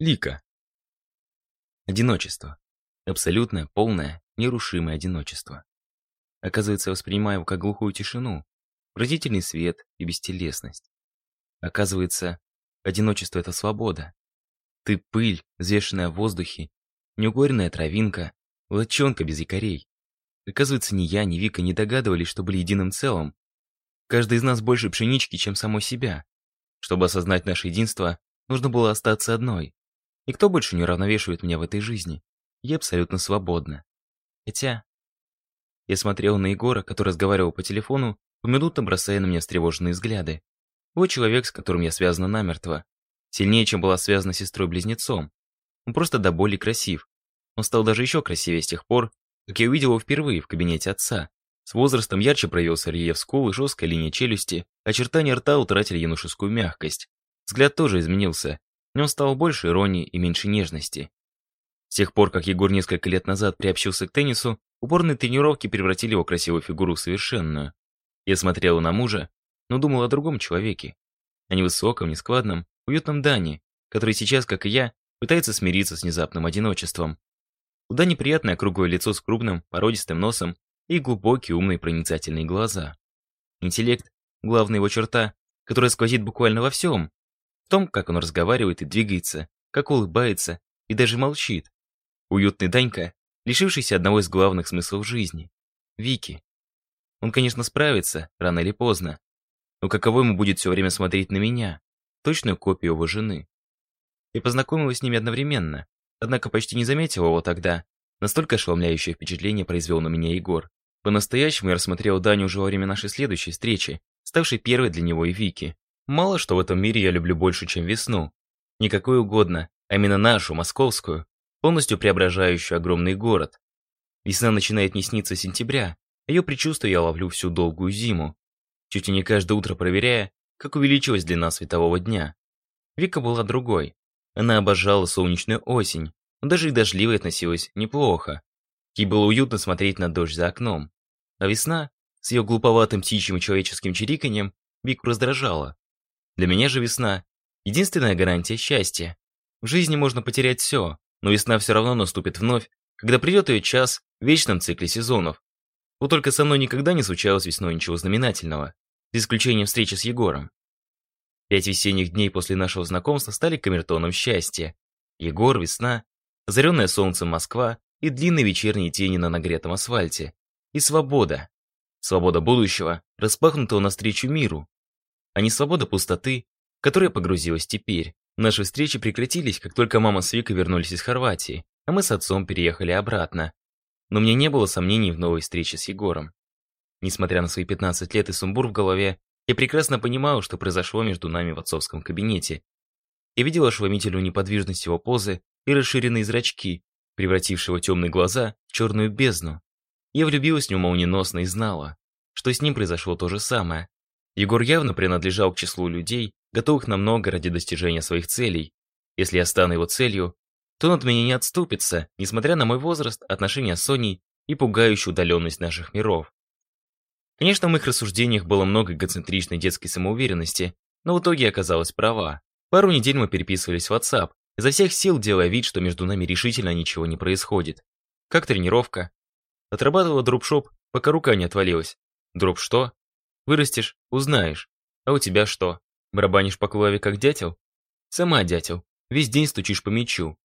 Лика. Одиночество. Абсолютное, полное, нерушимое одиночество. Оказывается, воспринимаю его как глухую тишину, поразительный свет и бестелесность. Оказывается, одиночество — это свобода. Ты пыль, взвешенная в воздухе, неугоренная травинка, лочонка без якорей. Оказывается, ни я, ни Вика не догадывались, что были единым целым. Каждый из нас больше пшенички, чем само себя. Чтобы осознать наше единство, нужно было остаться одной. Никто больше не уравновешивает меня в этой жизни. Я абсолютно свободна. Хотя... Я смотрел на Егора, который разговаривал по телефону, поминутно бросая на меня встревоженные взгляды. Вот человек, с которым я связана намертво. Сильнее, чем была связана с сестрой-близнецом. Он просто до боли красив. Он стал даже еще красивее с тех пор, как я увидел его впервые в кабинете отца. С возрастом ярче проявился рельеф скул и жесткая линия челюсти, очертания рта утратили юношескую мягкость. Взгляд тоже изменился, нем стало больше иронии и меньше нежности. С тех пор, как Егор несколько лет назад приобщился к теннису, упорные тренировки превратили его красивую фигуру в совершенную. Я смотрела на мужа, но думал о другом человеке. О невысоком, нескладном, уютном Дане, который сейчас, как и я, пытается смириться с внезапным одиночеством. У Дани приятное круглое лицо с крупным, породистым носом и глубокие, умные, проницательные глаза. Интеллект — главная его черта, которая сквозит буквально во всем, в том, как он разговаривает и двигается, как улыбается и даже молчит. Уютный Данька, лишившийся одного из главных смыслов жизни — Вики. Он, конечно, справится, рано или поздно. Но каково ему будет все время смотреть на меня, точную копию его жены. Я познакомилась с ними одновременно, однако почти не заметила его тогда. Настолько ошеломляющее впечатление произвел на меня Егор. По-настоящему я рассмотрел Даню уже во время нашей следующей встречи, ставшей первой для него и Вики. Мало что в этом мире я люблю больше, чем весну. Не угодно, а именно нашу, московскую, полностью преображающую огромный город. Весна начинает не сниться с сентября, а ее предчувствие я ловлю всю долгую зиму, чуть ли не каждое утро проверяя, как увеличилась длина светового дня. Вика была другой. Она обожала солнечную осень, но даже и дождливой относилась неплохо. Ей было уютно смотреть на дождь за окном. А весна, с ее глуповатым птичьим и человеческим чириканьем, Вику раздражала. Для меня же весна — единственная гарантия счастья. В жизни можно потерять все, но весна все равно наступит вновь, когда придет ее час в вечном цикле сезонов. Вот только со мной никогда не случалось весной ничего знаменательного, за исключением встречи с Егором. Пять весенних дней после нашего знакомства стали камертоном счастья. Егор, весна, озаренная солнцем Москва и длинные вечерние тени на нагретом асфальте. И свобода. Свобода будущего, распахнутого навстречу миру, а не свобода пустоты, в которой погрузилась теперь. Наши встречи прекратились, как только мама с Викой вернулись из Хорватии, а мы с отцом переехали обратно. Но мне не было сомнений в новой встрече с Егором. Несмотря на свои 15 лет и сумбур в голове, я прекрасно понимал, что произошло между нами в отцовском кабинете. Я видел ошеломительную неподвижность его позы и расширенные зрачки, превратившего темные глаза в черную бездну. Я влюбилась в него молниеносно и знала, что с ним произошло то же самое. Егор явно принадлежал к числу людей, готовых на много ради достижения своих целей. Если я стану его целью, то он от меня не отступится, несмотря на мой возраст, отношения с Соней и пугающую удаленность наших миров. Конечно, в моих рассуждениях было много эгоцентричной детской самоуверенности, но в итоге оказалась права. Пару недель мы переписывались в WhatsApp, изо всех сил делая вид, что между нами решительно ничего не происходит. Как тренировка. Отрабатывала дропшоп, пока рука не отвалилась. Дроп что? Вырастешь – узнаешь. А у тебя что? Барабанишь по клаве как дятел? Сама дятел. Весь день стучишь по мячу.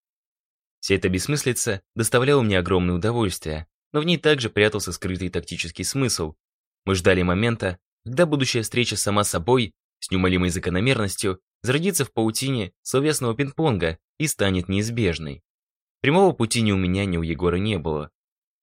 Вся эта бессмыслица доставляла мне огромное удовольствие, но в ней также прятался скрытый тактический смысл. Мы ждали момента, когда будущая встреча сама собой, с неумолимой закономерностью, зародится в паутине словесного пинг-понга и станет неизбежной. Прямого пути ни у меня, ни у Егора не было.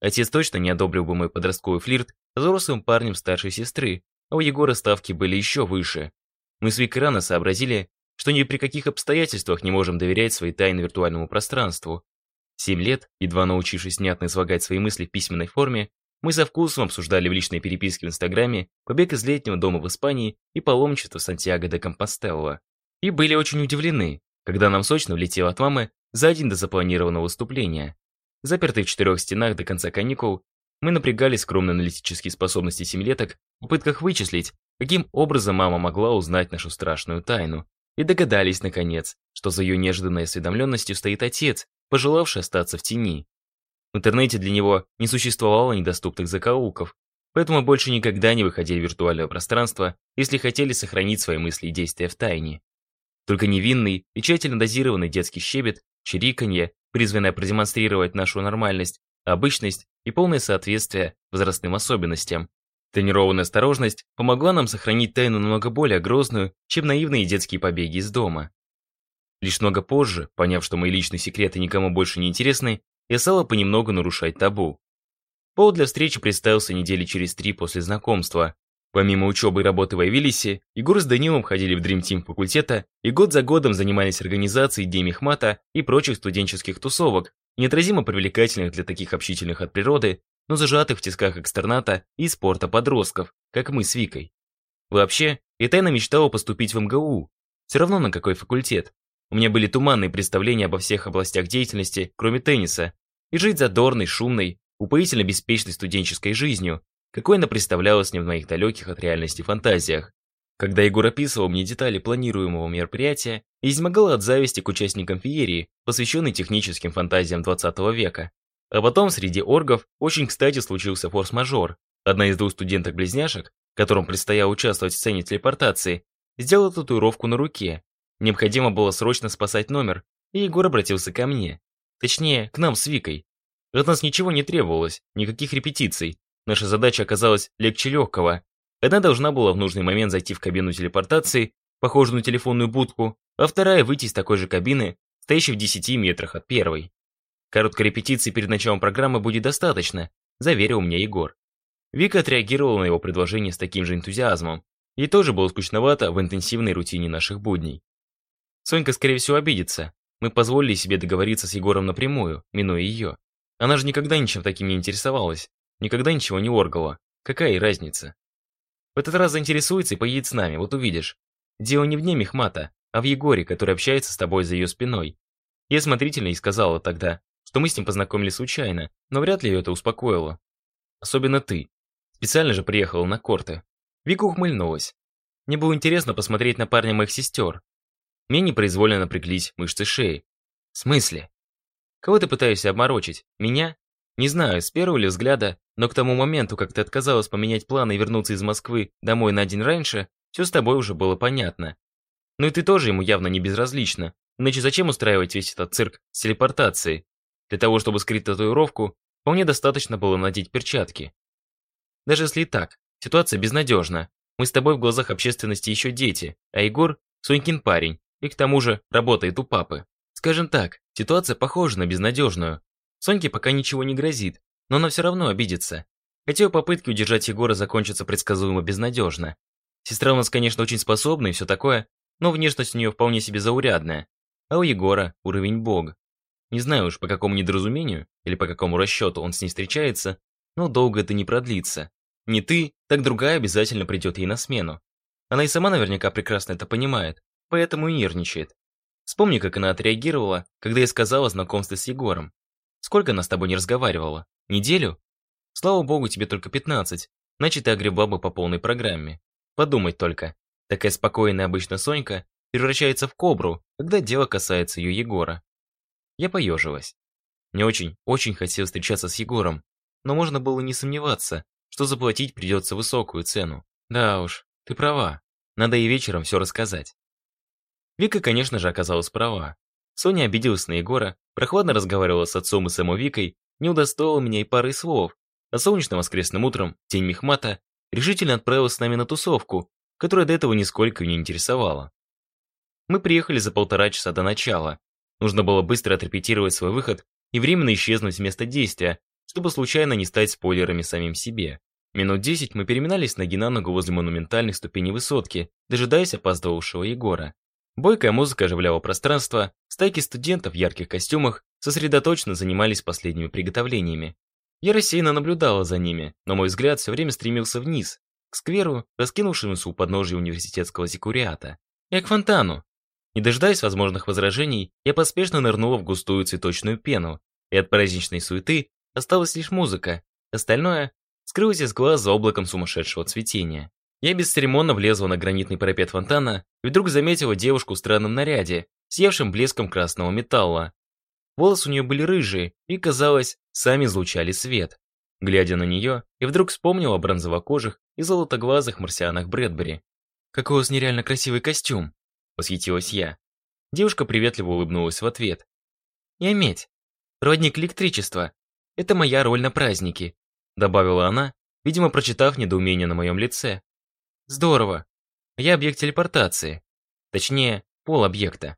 Отец точно не одобрил бы мой подростковый флирт с взрослым парнем старшей сестры, а у Егора ставки были еще выше. Мы с Викой рано сообразили, что ни при каких обстоятельствах не можем доверять свои тайны виртуальному пространству. Семь лет, едва научившись внятно излагать свои мысли в письменной форме, мы со вкусом обсуждали в личной переписке в Инстаграме побег из летнего дома в Испании и паломничество Сантьяго де Компостелло. И были очень удивлены, когда нам сочно влетело от мамы за день до запланированного выступления. Запертые в четырех стенах до конца каникул, мы напрягали скромные аналитические способности семилеток в попытках вычислить, каким образом мама могла узнать нашу страшную тайну. и догадались, наконец, что за ее неожиданной осведомленностью стоит отец, пожелавший остаться в тени. В интернете для него не существовало недоступных закоулков, поэтому больше никогда не выходили в виртуальное пространство, если хотели сохранить свои мысли и действия в тайне. Только невинный и тщательно дозированный детский щебет, чириканье, призванное продемонстрировать нашу нормальность, обычность и полное соответствие возрастным особенностям. Тренированная осторожность помогла нам сохранить тайну намного более грозную, чем наивные детские побеги из дома. Лишь много позже, поняв, что мои личные секреты никому больше не интересны, я стала понемногу нарушать табу. Повод для встречи представился недели через три после знакомства. Помимо учебы и работы в Айвилисе, Егор с Данилом ходили в Dream Team факультета и год за годом занимались организацией Дней Мехмата и прочих студенческих тусовок, неотразимо привлекательных для таких общительных от природы, но зажатых в тисках экстерната и спорта подростков, как мы с Викой. Вообще, я тайно мечтала поступить в МГУ. Все равно на какой факультет. У меня были туманные представления обо всех областях деятельности, кроме тенниса, и жить задорной, шумной, упоительно беспечной студенческой жизнью, какой она представлялась мне в моих далеких от реальности фантазиях. Когда Егор описывал мне детали планируемого мероприятия, я изнемогала от зависти к участникам феерии, посвященной техническим фантазиям 20 века. А потом среди оргов очень кстати случился форс-мажор. Одна из двух студенток-близняшек, которым предстояло участвовать в сцене телепортации, сделала татуировку на руке. Необходимо было срочно спасать номер, и Егор обратился ко мне. Точнее, к нам с Викой. От нас ничего не требовалось, никаких репетиций. Наша задача оказалась легче легкого. Одна должна была в нужный момент зайти в кабину телепортации, похожую на телефонную будку, а вторая выйти из такой же кабины, стоящей в 10 метрах от первой. Короткой репетиции перед началом программы будет достаточно, заверил мне Егор. Вика отреагировала на его предложение с таким же энтузиазмом. Ей тоже было скучновато в интенсивной рутине наших будней. Сонька, скорее всего, обидится. Мы позволили себе договориться с Егором напрямую, минуя ее. Она же никогда ничем таким не интересовалась, никогда ничего не оргала. Какая ей разница? Этот раз заинтересуется и поедет с нами, вот увидишь. Дело не в ней Мехмата, а в Егоре, который общается с тобой за ее спиной. Я смотрительно и сказала тогда, что мы с ним познакомились случайно, но вряд ли ее это успокоило. Особенно ты. Специально же приехала на корты. Вика ухмыльнулась. Мне было интересно посмотреть на парня моих сестер. Мне непроизвольно напряглись мышцы шеи. В смысле? Кого ты пытаешься обморочить? Меня? Не знаю, с первого ли взгляда, но к тому моменту, как ты отказалась поменять планы и вернуться из Москвы домой на день раньше, все с тобой уже было понятно. Ну и ты тоже ему явно не безразлична. Иначе зачем устраивать весь этот цирк с телепортацией? Для того, чтобы скрыть татуировку, вполне достаточно было надеть перчатки. Даже если и так, ситуация безнадежна. Мы с тобой в глазах общественности еще дети, а Егор – Сонькин парень, и к тому же работает у папы. Скажем так, ситуация похожа на безнадежную. Соньке пока ничего не грозит, но она все равно обидится. Хотя попытки удержать Егора закончатся предсказуемо безнадежно. Сестра у нас, конечно, очень способна и все такое, но внешность у нее вполне себе заурядная. А у Егора уровень бог. Не знаю уж, по какому недоразумению или по какому расчету он с ней встречается, но долго это не продлится. Не ты, так другая обязательно придет ей на смену. Она и сама наверняка прекрасно это понимает, поэтому и нервничает. Вспомни, как она отреагировала, когда я сказала о знакомстве с Егором. Сколько она с тобой не разговаривала? Неделю? Слава богу, тебе только 15, значит, ты огребла бы по полной программе. Подумать только. Такая спокойная обычно Сонька превращается в кобру, когда дело касается ее Егора. Я поежилась. Мне очень, очень хотелось встречаться с Егором, но можно было не сомневаться, что заплатить придется высокую цену. Да уж, ты права. Надо и вечером все рассказать. Вика, конечно же, оказалась права. Соня обиделась на Егора, прохладно разговаривала с отцом и самой Викой, не удостоила меня и пары слов, а солнечным воскресным утром, день Мехмата, решительно отправилась с нами на тусовку, которая до этого нисколько не интересовала. Мы приехали за полтора часа до начала. Нужно было быстро отрепетировать свой выход и временно исчезнуть с места действия, чтобы случайно не стать спойлерами самим себе. Минут десять мы переминались ноги на ногу возле монументальных ступеней высотки, дожидаясь опаздывавшего Егора. Бойкая музыка оживляла пространство, стайки студентов в ярких костюмах сосредоточенно занимались последними приготовлениями. Я рассеянно наблюдала за ними, но мой взгляд все время стремился вниз, к скверу, раскинувшемуся у подножия университетского секуриата. Я к фонтану. Не дожидаясь возможных возражений, я поспешно нырнула в густую цветочную пену, и от праздничной суеты осталась лишь музыка, остальное скрылось из глаз за облаком сумасшедшего цветения. Я бесцеремонно влезла на гранитный парапет фонтана и вдруг заметила девушку в странном наряде, съевшим блеском красного металла. Волосы у нее были рыжие и, казалось, сами излучали свет. Глядя на нее, я вдруг вспомнил о бронзовокожих и золотоглазых марсианах Брэдбери. «Какой у вас нереально красивый костюм!» — восхитилась я. Девушка приветливо улыбнулась в ответ. «Я медь. Проводник электричества. Это моя роль на празднике», — добавила она, видимо, прочитав недоумение на моем лице. «Здорово. Я объект телепортации. Точнее, пол объекта».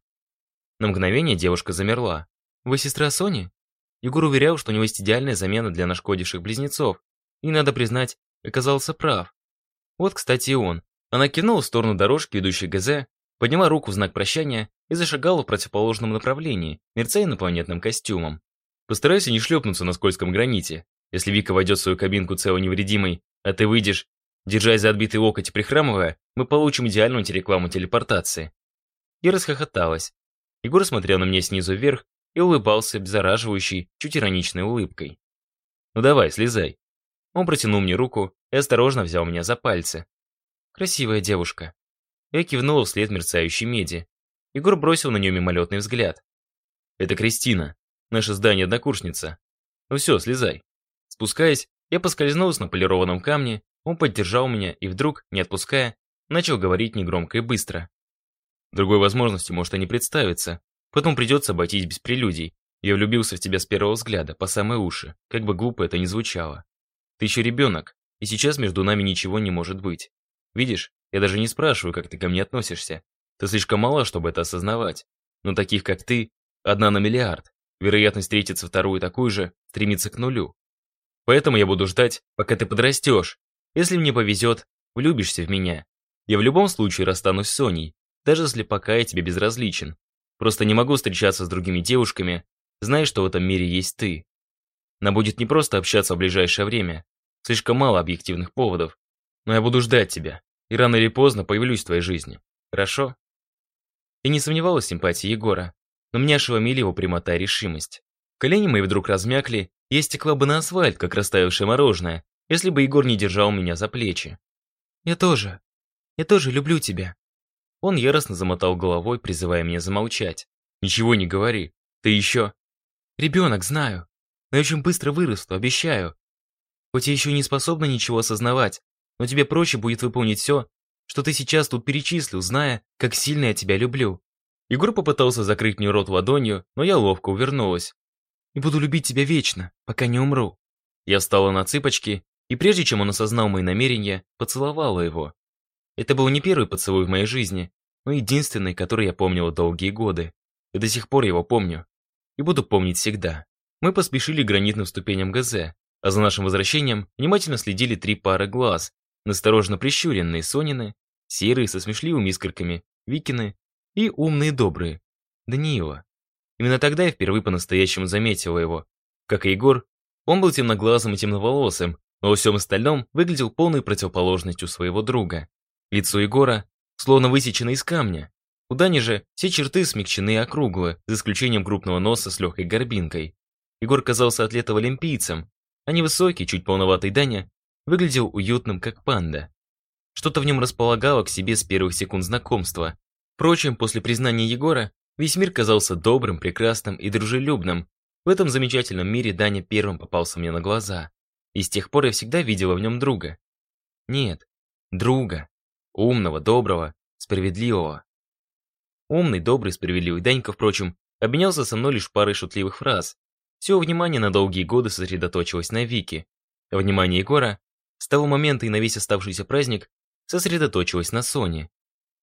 На мгновение девушка замерла. «Вы сестра Сони?» Егор уверял, что у него есть идеальная замена для нашкодивших близнецов. И, надо признать, оказался прав. Вот, кстати, и он. Она кинула в сторону дорожки, ведущей ГЗ, подняла руку в знак прощания и зашагала в противоположном направлении, мерцая инопланетным костюмом. Постарайся не шлепнуться на скользком граните. Если Вика войдет в свою кабинку цело невредимой, а ты выйдешь, держась за отбитый локоть и прихрамывая, мы получим идеальную антирекламу телепортации. Я расхохоталась. Егор смотрел на меня снизу вверх и улыбался беззараживающей, чуть ироничной улыбкой. «Ну давай, слезай». Он протянул мне руку и осторожно взял меня за пальцы. «Красивая девушка». Я кивнула вслед мерцающей меди. Егор бросил на нее мимолетный взгляд. «Это Кристина, наша здание однокурсница. Ну все, слезай». Спускаясь, я поскользнулась на полированном камне, он поддержал меня и вдруг, не отпуская, начал говорить негромко и быстро. Другой возможности может и не представиться, Потом придется обойтись без прелюдий. Я влюбился в тебя с первого взгляда, по самые уши, как бы глупо это ни звучало. Ты еще ребенок, и сейчас между нами ничего не может быть. Видишь, я даже не спрашиваю, как ты ко мне относишься. Ты слишком мала, чтобы это осознавать. Но таких, как ты, одна на миллиард. Вероятность встретиться вторую такую же стремится к нулю. Поэтому я буду ждать, пока ты подрастешь. Если мне повезет, влюбишься в меня. Я в любом случае расстанусь с Соней, даже если пока я тебе безразличен. Просто не могу встречаться с другими девушками, зная, что в этом мире есть ты. Нам будет не просто общаться в ближайшее время. Слишком мало объективных поводов. Но я буду ждать тебя. И рано или поздно появлюсь в твоей жизни. Хорошо? Я не сомневалась в симпатии Егора, но меня ошеломили его прямота и решимость. Колени мои вдруг размякли, и я стекла бы на асфальт, как растаявшее мороженое, если бы Егор не держал меня за плечи. «Я тоже. Я тоже люблю тебя», он яростно замотал головой, призывая меня замолчать. «Ничего не говори. Ты еще...» «Ребенок, знаю. Но я очень быстро вырасту, обещаю. Хоть я еще не способна ничего осознавать, но тебе проще будет выполнить все, что ты сейчас тут перечислил, зная, как сильно я тебя люблю». Егор попытался закрыть мне рот ладонью, но я ловко увернулась. «И буду любить тебя вечно, пока не умру». Я встала на цыпочки, и прежде чем он осознал мои намерения, поцеловала его. Это был не первый поцелуй в моей жизни, но единственный, который я помнила долгие годы. И до сих пор его помню. И буду помнить всегда. Мы поспешили к гранитным ступеням ГЗ, а за нашим возвращением внимательно следили три пары глаз, насторожно прищуренные Сонины, серые со смешливыми искорками, Викины и умные добрые, Даниила. Именно тогда я впервые по-настоящему заметила его. Как и Егор, он был темноглазым и темноволосым, но во всем остальном выглядел полной противоположностью своего друга. Лицо Егора словно высечено из камня. У Дани же все черты смягчены и округлы, за исключением крупного носа с легкой горбинкой. Егор казался атлетом-олимпийцем, а невысокий, чуть полноватый Даня выглядел уютным, как панда. Что-то в нем располагало к себе с первых секунд знакомства. Впрочем, после признания Егора, весь мир казался добрым, прекрасным и дружелюбным. В этом замечательном мире Даня первым попался мне на глаза. И с тех пор я всегда видела в нем друга. Нет, друга. Умного, доброго, справедливого. Умный, добрый, справедливый Данька, впрочем, обменялся со мной лишь парой шутливых фраз. Все внимание на долгие годы сосредоточилось на Вике. Внимание Егора с того момента и на весь оставшийся праздник сосредоточилось на Соне.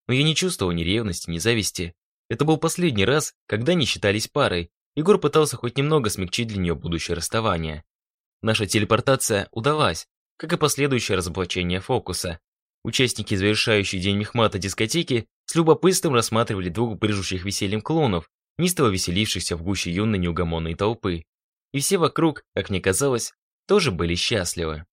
Но я не чувствовал ни ревности, ни зависти. Это был последний раз, когда они считались парой. Егор пытался хоть немного смягчить для нее будущее расставание. Наша телепортация удалась, как и последующее разоблачение фокуса. Участники завершающей день мехмата дискотеки с любопытством рассматривали двух брыжущих весельем клоунов, нестово веселившихся в гуще юной неугомонной толпы. И все вокруг, как мне казалось, тоже были счастливы.